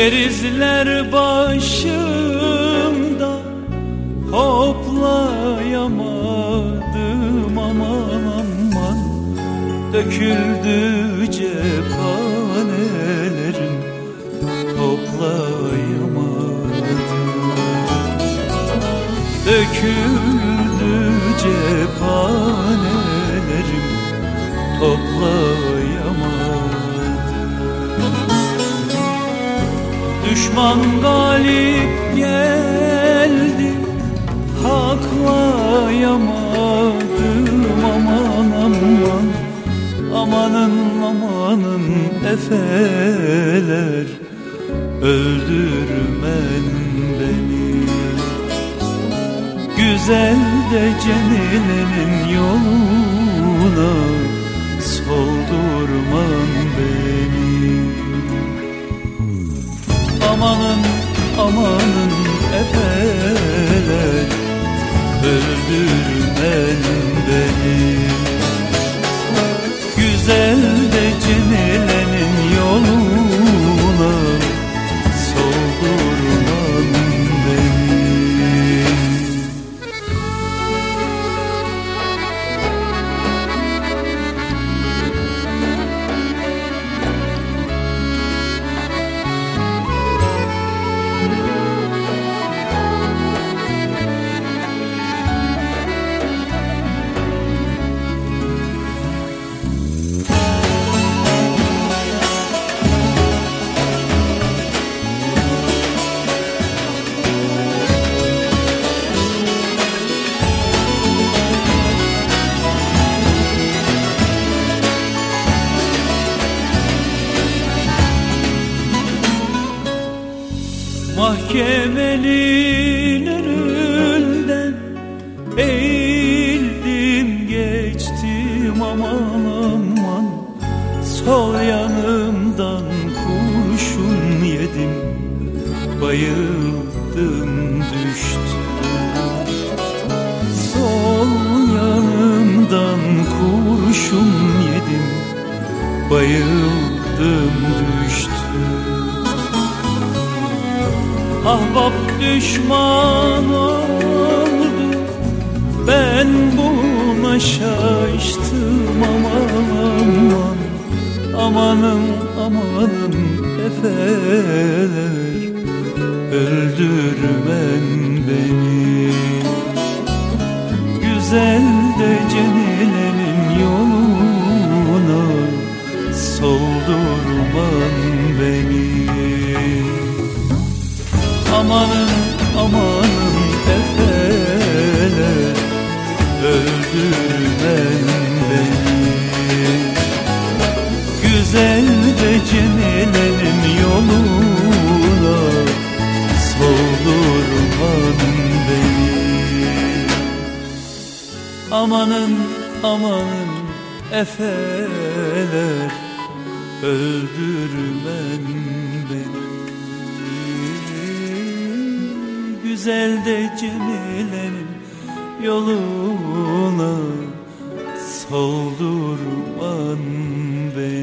Gerizler başımda hoplayamadım aman aman. Döküldü cephanelerim toplayamadım. Döküldü cephanelerim toplayamadım Düşman galip geldi. Haklayamadım aman aman. Amanın amanın efeler. Öldürmen beni. Güzel de cenilenin yoluna Soldurman beni Amanın amanın efeler Öldürmen beni Mahkemenin önünden Eğildim geçtim aman aman. Sol yanımdan kurşun yedim Bayıldım düştüm. Sol yanımdan kurşun yedim Bayıldım düştüm Ahbap düşman oldu. Ben buna şaştım aman aman. Amanım amanım efeler. Öldürmen beni. Güzel de Amanın amanın efeler Öldürmen beni. Güzel de cemilenin yoluna Soldurman beni. Amanın amanın efeler Öldürmen beni güzel de Cemile'nin yoluna soldurman beni.